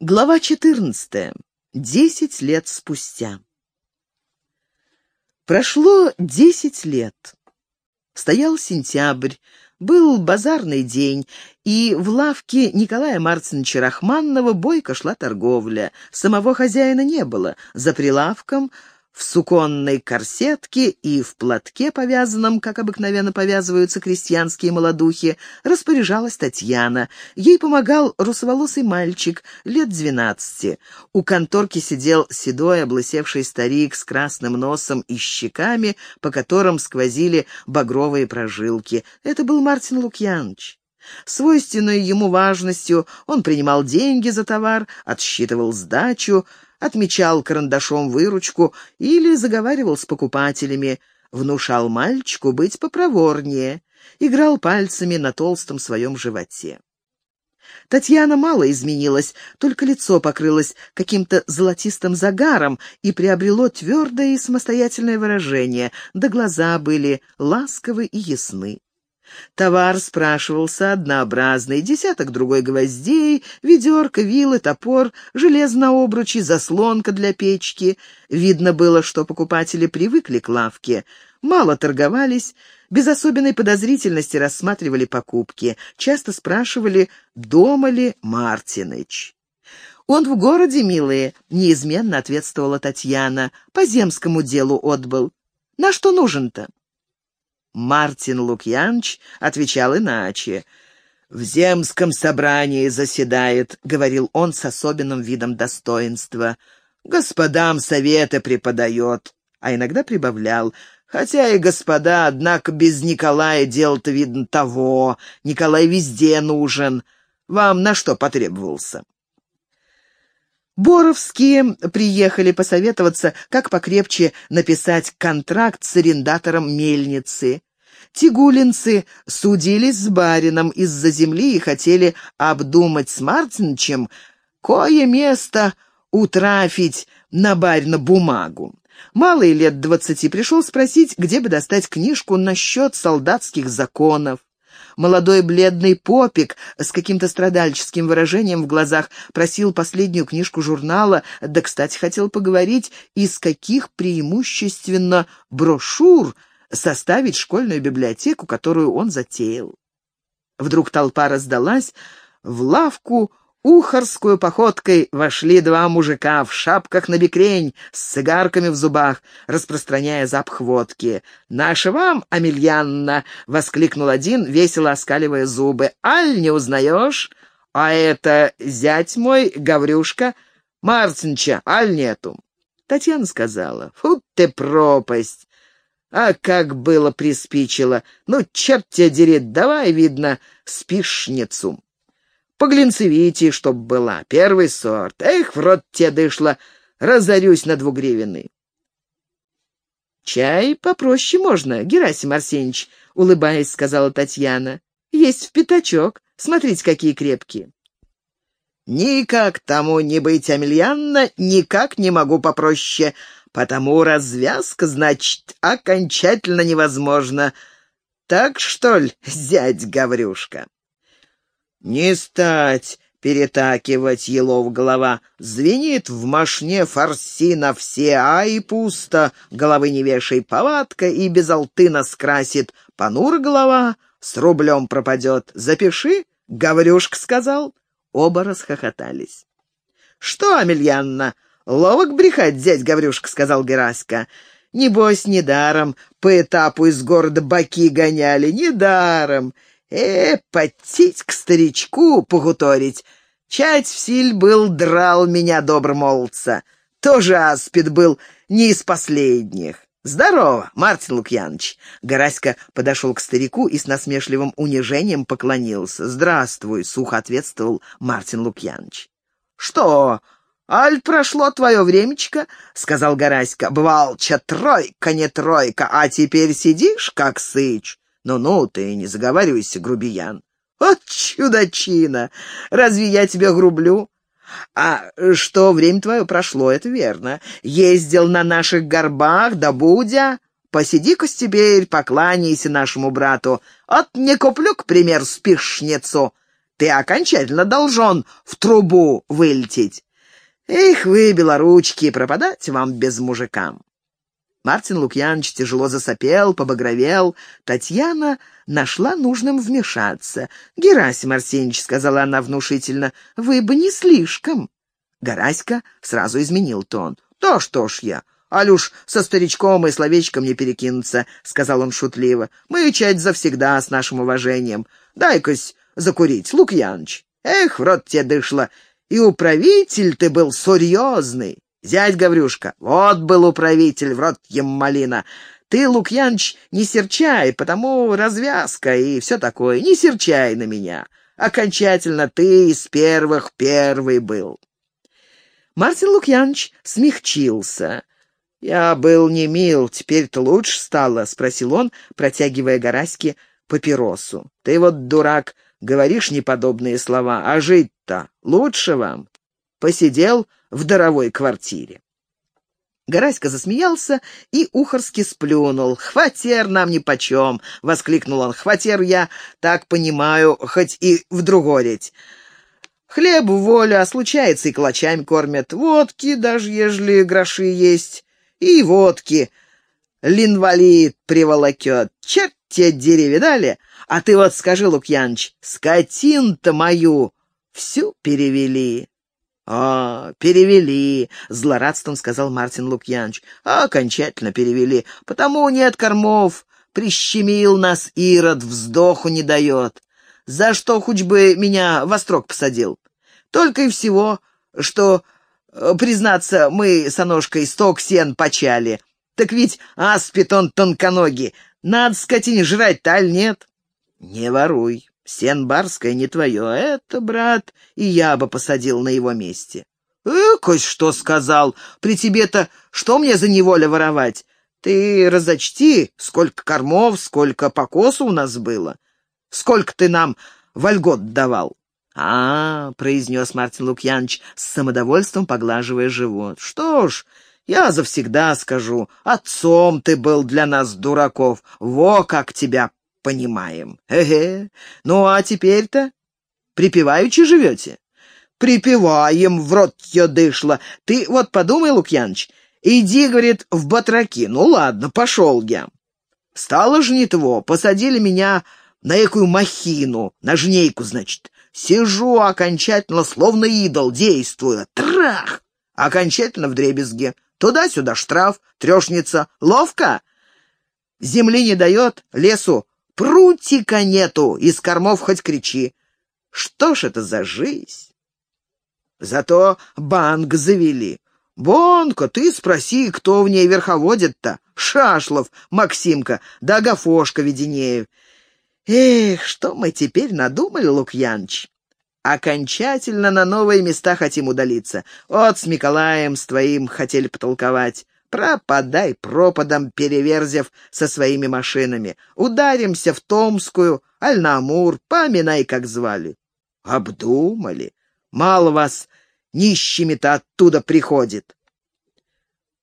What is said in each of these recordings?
Глава 14. Десять лет спустя. Прошло десять лет. Стоял сентябрь, был базарный день, и в лавке Николая Марциновича Рахманного бойко шла торговля. Самого хозяина не было. За прилавком в суконной корсетке и в платке, повязанном, как обыкновенно повязываются крестьянские молодухи, распоряжалась Татьяна. Ей помогал русоволосый мальчик, лет двенадцати. У конторки сидел седой, облысевший старик с красным носом и щеками, по которым сквозили багровые прожилки. Это был Мартин Лукьянович. Свойственной ему важностью он принимал деньги за товар, отсчитывал сдачу, отмечал карандашом выручку или заговаривал с покупателями, внушал мальчику быть попроворнее, играл пальцами на толстом своем животе. Татьяна мало изменилась, только лицо покрылось каким-то золотистым загаром и приобрело твердое и самостоятельное выражение, да глаза были ласковы и ясны. Товар спрашивался однообразный, десяток другой гвоздей, ведерко, вилы, топор, железно обручи, заслонка для печки. Видно было, что покупатели привыкли к лавке, мало торговались, без особенной подозрительности рассматривали покупки, часто спрашивали, дома ли Мартиныч. «Он в городе, милые», — неизменно ответствовала Татьяна, — «по земскому делу отбыл. На что нужен-то?» Мартин Лукьянович отвечал иначе. «В земском собрании заседает», — говорил он с особенным видом достоинства. «Господам советы преподает», а иногда прибавлял. «Хотя и господа, однако без Николая дело-то, видно, того. Николай везде нужен. Вам на что потребовался?» Боровские приехали посоветоваться, как покрепче написать контракт с арендатором мельницы. Тигулинцы судились с барином из-за земли и хотели обдумать с Мартинчем кое место утрафить на барина бумагу. Малый лет двадцати пришел спросить, где бы достать книжку насчет солдатских законов. Молодой бледный попик с каким-то страдальческим выражением в глазах просил последнюю книжку журнала, да, кстати, хотел поговорить, из каких преимущественно брошюр составить школьную библиотеку, которую он затеял. Вдруг толпа раздалась, в лавку ухарскую походкой вошли два мужика в шапках на бекрень, с цигарками в зубах, распространяя запах водки. «Наша вам, Амельянна!» — воскликнул один, весело оскаливая зубы. «Аль, не узнаешь? А это зять мой, Гаврюшка. Марцинча, аль нету?» Татьяна сказала. «Фу ты пропасть! А как было приспичило! Ну, черт тебя дери, давай, видно, спишницу. Поглинцевите, чтоб была, первый сорт. Эх, в рот тебе дышло, разорюсь на двугривенный. «Чай попроще можно, Герасим Арсеньевич», — улыбаясь, сказала Татьяна. «Есть в пятачок. Смотрите, какие крепкие». «Никак тому не быть, Амельянна, никак не могу попроще», Потому развязка, значит, окончательно невозможна. Так что ли, зять Гаврюшка? Не стать перетакивать елов голова. Звенит в мошне фарси на все, а и пусто. Головы не вешай, повадка и без алтына скрасит. Понур голова, с рублем пропадет. Запиши, Гаврюшка сказал. Оба расхохотались. «Что, Амельянна, «Ловок брехать, дядь Гаврюшка», — сказал Гераська. «Небось, недаром по этапу из города баки гоняли, недаром. Э, потить к старичку погуторить. Чать в силь был, драл меня добр молодца. Тоже аспид был, не из последних. «Здорово, Мартин Лукьянович!» Гораська подошел к старику и с насмешливым унижением поклонился. «Здравствуй!» — сухо ответствовал Мартин Лукьянович. «Что, «Аль прошло твое времечко», — сказал Гораська. «Бвалча, тройка, не тройка, а теперь сидишь, как сыч. Ну-ну, ты не заговаривайся, грубиян». «Вот чудачина! Разве я тебя грублю?» «А что время твое прошло, это верно. Ездил на наших горбах, да будя. Посиди-ка теперь, покланяйся нашему брату. От не куплю, к примеру, спишницу. Ты окончательно должен в трубу вылететь. Эх вы, белоручки, пропадать вам без мужикам. Мартин Лукьянович тяжело засопел, побагровел. Татьяна нашла нужным вмешаться. «Герасим Арсеньевич», — сказала она внушительно, — «вы бы не слишком». Гараська сразу изменил тон. «Да что ж я, алюш со старичком и словечком не перекинуться», — сказал он шутливо. «Мы чать завсегда с нашим уважением. Дай-кась закурить, Лукьяныч. Эх, в рот тебе дышло. И управитель ты был серьезный. Зять Гаврюшка, вот был управитель, в рот ем малина. Ты, Лукьяныч, не серчай, потому развязка и все такое. Не серчай на меня. Окончательно ты из первых первый был. Мартин Лукьянович смягчился. «Я был не мил, теперь-то лучше стало?» — спросил он, протягивая Гораське папиросу. «Ты вот, дурак, говоришь неподобные слова, а жить-то лучше вам?» Посидел в даровой квартире. Гораська засмеялся и ухорски сплюнул. «Хватер нам нипочем!» — воскликнул он. «Хватер я, так понимаю, хоть и в другореть. Хлеб воля, а случается и калачами кормят. Водки, даже ежели гроши есть, и водки. Линвалид приволокет. Черт те дери, видали? А ты вот скажи, Лукьяныч, скотин-то мою всю перевели. «А, перевели», — злорадством сказал Мартин Лукьянович. «А, окончательно перевели, потому нет кормов. Прищемил нас Ирод, вздоху не дает. За что хоть бы меня во строк посадил? Только и всего, что, э, признаться, мы с Аношкой сток сен почали. Так ведь аспид он тонконогий. Надо скотине жрать-то, нет? Не воруй. Сен барское не твое. Это, брат, и я бы посадил на его месте. Экось что сказал. При тебе-то что мне за неволя воровать? Ты разочти, сколько кормов, сколько покосу у нас было. Сколько ты нам вольгот давал?» «А, — произнес Мартин Лукьянович с самодовольством, поглаживая живот. — Что ж, я завсегда скажу, отцом ты был для нас, дураков, во как тебя понимаем. Эге, ну а теперь-то припеваючи живете?» «Припеваем, в рот ее дышло. Ты вот подумай, Лукьяныч, иди, — говорит, — в батраки. Ну ладно, пошел я. Стало жнитво, посадили меня на якую махину, на жнейку, значит. Сижу окончательно, словно идол, действую. Трах! Окончательно в дребезге. Туда-сюда штраф, трешница. Ловко? Земли не дает, лесу прутика нету, из кормов хоть кричи. Что ж это за жизнь? Зато банк завели. Бонко, ты спроси, кто в ней верховодит-то? Шашлов, Максимка, да Агафошка Веденеев. Эх, что мы теперь надумали, Лукьяныч? Окончательно на новые места хотим удалиться. Вот с Николаем, с твоим хотели потолковать. Пропадай пропадом, переверзев со своими машинами. Ударимся в Томскую, аль поминай, как звали. Обдумали. Мало вас нищими-то оттуда приходит.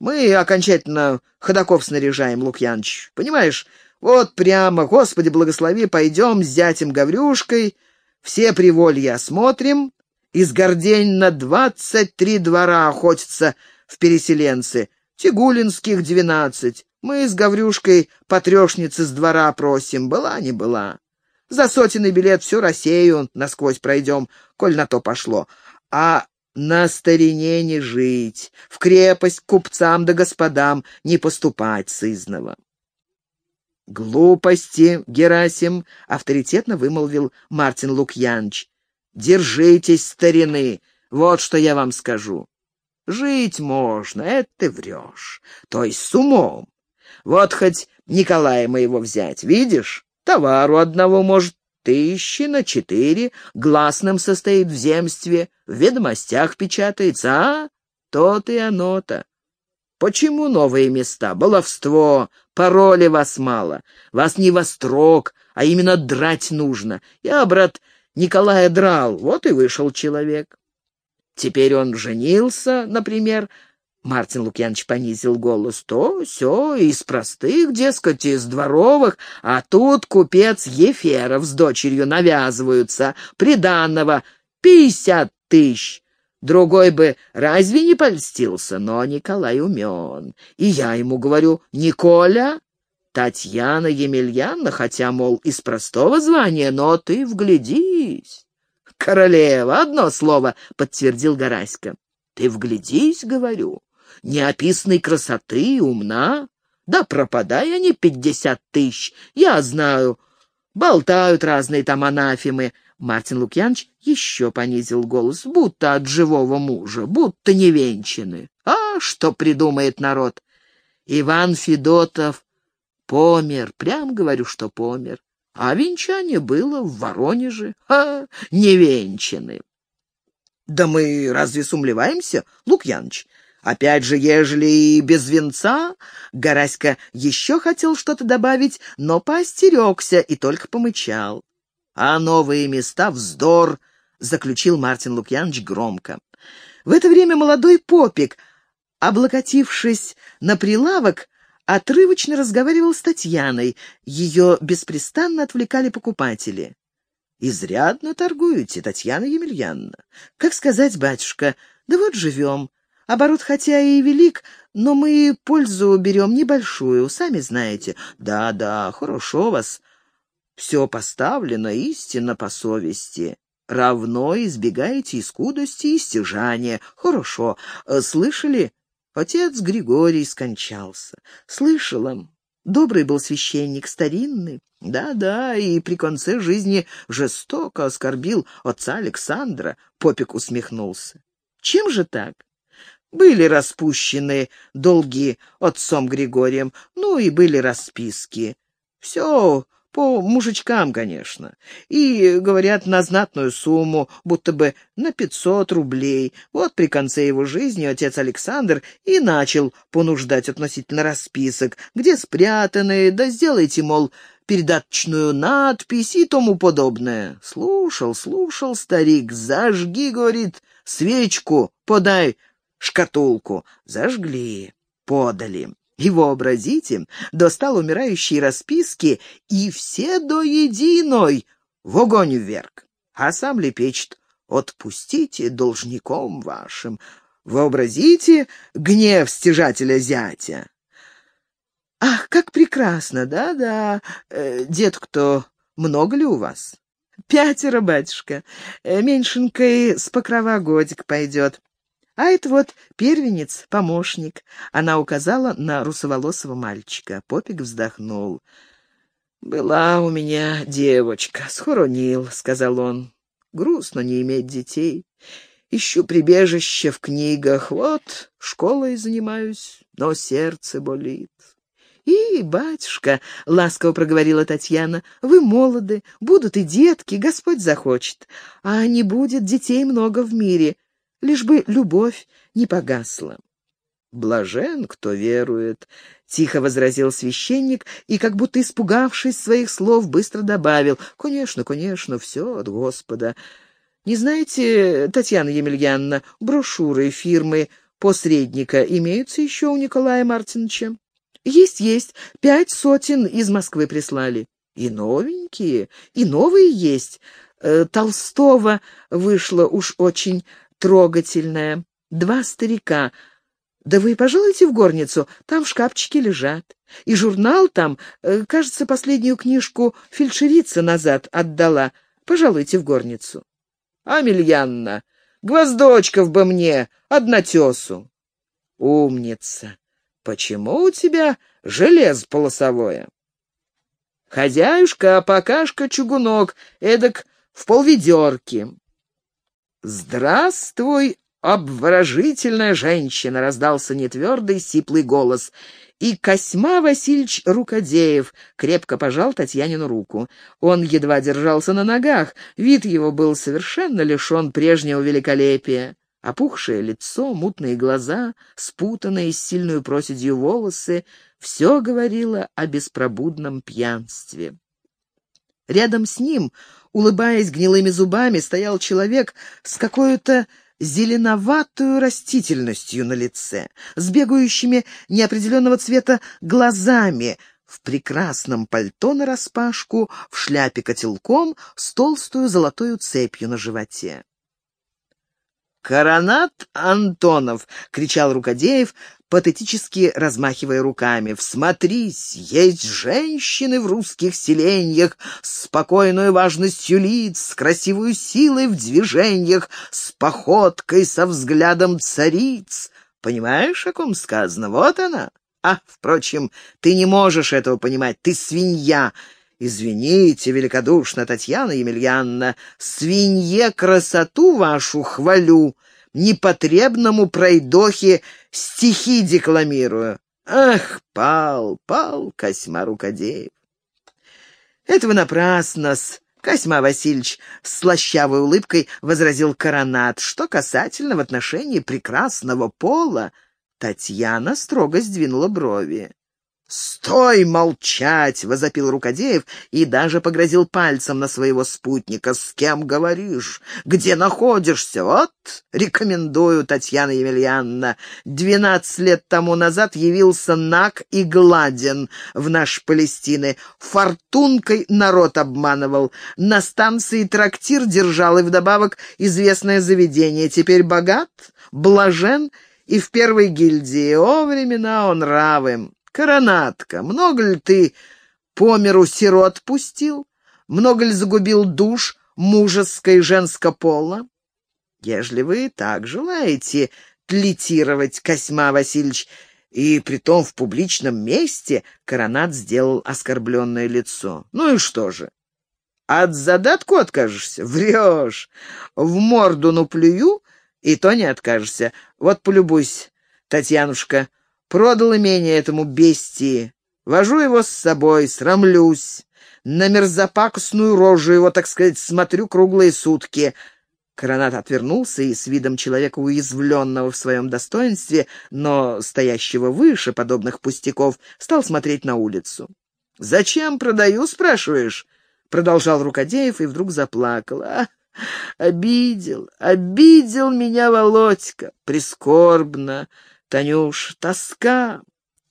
Мы окончательно ходаков снаряжаем, Лукьяныч. Понимаешь, вот прямо, Господи, благослови, пойдем с зятем Гаврюшкой, все приволья осмотрим, из Гордень на двадцать три двора охотятся в переселенцы, Тигулинских двенадцать. Мы с Гаврюшкой по трешнице с двора просим, была не была. За сотенный билет всю Россию насквозь пройдем, коль на то пошло. А на старине не жить, в крепость купцам да господам не поступать сызного. «Глупости, Герасим!» — авторитетно вымолвил Мартин Лукьянович. «Держитесь, старины, вот что я вам скажу. Жить можно, это ты врешь, то есть с умом. Вот хоть Николая моего взять, видишь, товару одного, может, тысячи на четыре, гласным состоит в земстве, в ведомостях печатается, а? То-то и оно-то. Почему новые места? Баловство, пароли вас мало. Вас не во строк, а именно драть нужно. Я, брат, Николая драл, вот и вышел человек. Теперь он женился, например, Мартин Лукьянович понизил голос. «То, все из простых, дескать, из дворовых, а тут купец Еферов с дочерью навязываются, приданного пятьдесят тысяч. Другой бы разве не польстился, но Николай умен. И я ему говорю, Николя, Татьяна Емельяновна, хотя, мол, из простого звания, но ты вглядись. Королева, одно слово, подтвердил Гораська. Ты вглядись, говорю неописанной красоты, умна. Да пропадай они пятьдесят тысяч, я знаю. Болтают разные там анафемы. Мартин Лукьянович еще понизил голос, будто от живого мужа, будто невенчаны. А что придумает народ? Иван Федотов помер, прям говорю, что помер. А венчание было в Воронеже. А, невенчаны. Да мы разве сумлеваемся, Лукьяныч? Опять же, ежели и без венца, Гораська еще хотел что-то добавить, но поостерегся и только помычал. А новые места — вздор, — заключил Мартин Лукьянович громко. В это время молодой попик, облокотившись на прилавок, отрывочно разговаривал с Татьяной. Ее беспрестанно отвлекали покупатели. «Изрядно торгуете, Татьяна Емельяновна. Как сказать, батюшка, да вот живем. Оборот хотя и велик, но мы пользу берем небольшую, сами знаете. Да-да, хорошо вас. Все поставлено истинно по совести. Равно избегаете и скудости, и стяжания. Хорошо. Слышали? Отец Григорий скончался. Слышала. Добрый был священник, старинный. Да-да, и при конце жизни жестоко оскорбил отца Александра. Попик усмехнулся. Чем же так? Были распущены долги отцом Григорием, ну и были расписки. Все по мужичкам, конечно. И, говорят, на знатную сумму, будто бы на пятьсот рублей. Вот при конце его жизни отец Александр и начал понуждать относительно расписок, где спрятаны, да сделайте, мол, передаточную надпись и тому подобное. Слушал, слушал старик, зажги, говорит, свечку, подай шкатулку, зажгли, подали. И вообразите, достал умирающие расписки, и все до единой в огонь вверх. А сам лепечет «Отпустите должником вашим». Вообразите гнев стяжателя зятя. Ах, как прекрасно, да-да. Э, дед кто, много ли у вас? Пятеро, батюшка. Э, меньшенькой с покрова годик пойдет. А это вот первенец, помощник. Она указала на русоволосого мальчика. Попик вздохнул. «Была у меня девочка, схоронил», — сказал он. «Грустно не иметь детей. Ищу прибежище в книгах. Вот, школой занимаюсь, но сердце болит». «И, батюшка», — ласково проговорила Татьяна, — «вы молоды, будут и детки, Господь захочет. А не будет детей много в мире лишь бы любовь не погасла. «Блажен, кто верует», — тихо возразил священник и, как будто испугавшись своих слов, быстро добавил, «Конечно, конечно, все от Господа. Не знаете, Татьяна Емельяновна, брошюры фирмы посредника имеются еще у Николая Мартиновича?» «Есть, есть. Пять сотен из Москвы прислали. И новенькие, и новые есть. Э, Толстого вышло уж очень трогательная. Два старика. Да вы пожалуйте в горницу, там в шкафчике лежат. И журнал там, э, кажется, последнюю книжку фельдшерица назад отдала. Пожалуйте в горницу. Амельянна, гвоздочков бы мне, однотесу. Умница. Почему у тебя желез полосовое? Хозяюшка, а покашка чугунок, эдак в полведерки. «Здравствуй, обворожительная женщина!» — раздался нетвердый сиплый голос. И Косьма Васильевич Рукодеев крепко пожал Татьянину руку. Он едва держался на ногах, вид его был совершенно лишен прежнего великолепия. Опухшее лицо, мутные глаза, спутанные с сильную проседью волосы — все говорило о беспробудном пьянстве. Рядом с ним улыбаясь гнилыми зубами, стоял человек с какой-то зеленоватую растительностью на лице, с бегающими неопределенного цвета глазами, в прекрасном пальто нараспашку, в шляпе котелком, с толстую золотую цепью на животе. «Коронат Антонов!» — кричал Рукодеев, патетически размахивая руками. «Всмотрись, есть женщины в русских селениях с спокойной важностью лиц, с красивой силой в движениях, с походкой, со взглядом цариц. Понимаешь, о ком сказано? Вот она. А, впрочем, ты не можешь этого понимать, ты свинья». «Извините, великодушно, Татьяна Емельяновна, свинье красоту вашу хвалю, непотребному пройдохе стихи декламирую. Ах, пал, пал, Косьма Рукодеев. Этого напрасно-с, Косьма Васильевич с слащавой улыбкой возразил коронат. Что касательно в отношении прекрасного пола, Татьяна строго сдвинула брови. «Стой молчать!» — возопил Рукодеев и даже погрозил пальцем на своего спутника. «С кем говоришь? Где находишься? Вот, рекомендую, Татьяна Емельяновна. Двенадцать лет тому назад явился наг и гладен в наш Палестины. Фортункой народ обманывал. На станции трактир держал и вдобавок известное заведение. Теперь богат, блажен и в первой гильдии. О, времена он равым!» Коронатка, много ли ты по миру сирот пустил? Много ли загубил душ мужеско и женско пола? Ежели вы так желаете тлетировать, Косьма Васильевич, и притом в публичном месте, Коронат сделал оскорбленное лицо. Ну и что же? От задатку откажешься? Врешь. В морду наплюю, и то не откажешься. Вот полюбуйся, Татьянушка, Продал имение этому бестии. Вожу его с собой, срамлюсь. На мерзопакостную рожу его, так сказать, смотрю круглые сутки. Коронат отвернулся и с видом человека, уязвленного в своем достоинстве, но стоящего выше подобных пустяков, стал смотреть на улицу. «Зачем продаю, спрашиваешь?» — продолжал Рукодеев и вдруг заплакал. «А, обидел, обидел меня Володька, прискорбно. Танюш, тоска.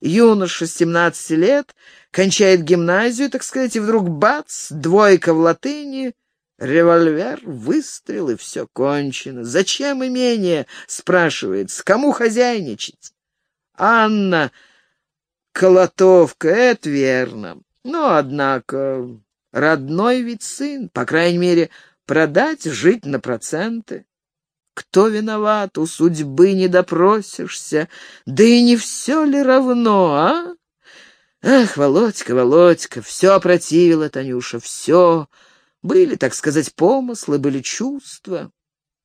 Юноша семнадцати лет, кончает гимназию, так сказать, и вдруг бац, двойка в латыни, револьвер, выстрел, и все кончено. Зачем имение, спрашивает, с кому хозяйничать? Анна, Колотовка, это верно. Но, однако, родной ведь сын, по крайней мере, продать, жить на проценты. Кто виноват, у судьбы не допросишься. Да и не все ли равно, а? Ах, Володька, Володька, все опротивило, Танюша, все. Были, так сказать, помыслы, были чувства.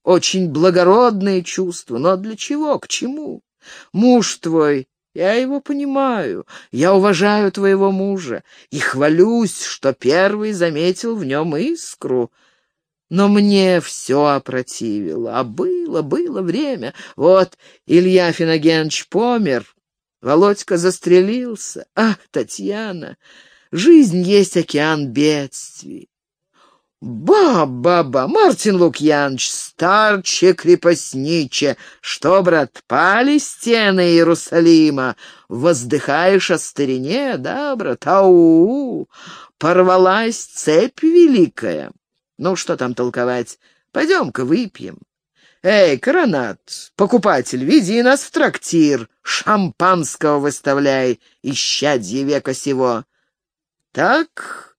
Очень благородные чувства. Но для чего, к чему? Муж твой, я его понимаю, я уважаю твоего мужа и хвалюсь, что первый заметил в нем искру — но мне все опротивило. А было, было время. Вот Илья Финогенович помер, Володька застрелился. Ах, Татьяна, жизнь есть океан бедствий. «Ба-ба-ба, Мартин Лукьянович, старче крепостниче, что, брат, пали стены Иерусалима? Воздыхаешь о старине, да, брат? Ау, порвалась цепь великая». Ну, что там толковать? Пойдем-ка выпьем. Эй, Коронат, покупатель, веди нас в трактир, шампанского выставляй, исчадье века сего. Так,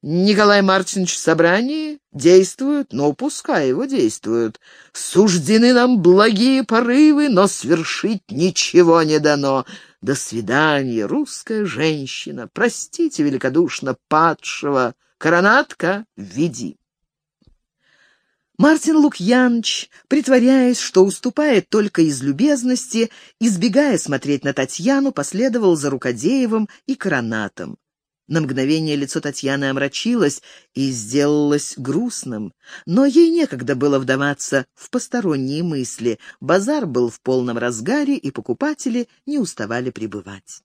Николай Мартинович в собрании действует, но пускай его действуют. Суждены нам благие порывы, но свершить ничего не дано. До свидания, русская женщина, простите великодушно падшего. Коронатка, веди. Мартин Лукьянович, притворяясь, что уступает только из любезности, избегая смотреть на Татьяну, последовал за Рукодеевым и Коронатом. На мгновение лицо Татьяны омрачилось и сделалось грустным, но ей некогда было вдаваться в посторонние мысли. Базар был в полном разгаре, и покупатели не уставали прибывать.